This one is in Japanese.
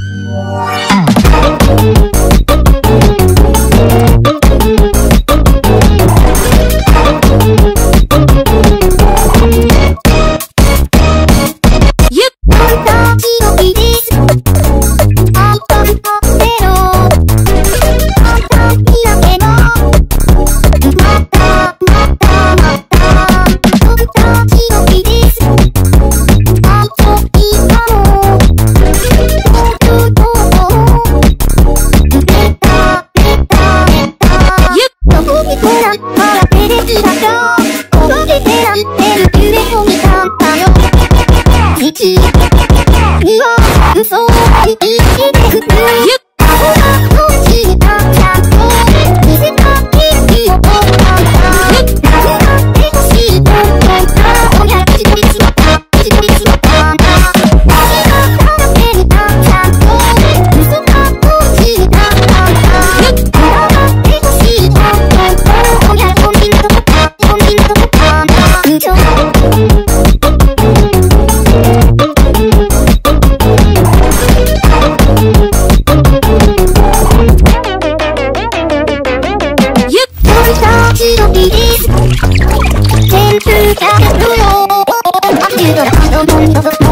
Música ら、まだ照れずろ。このってる夢。っくる。顔が欲しいな。I'll do know.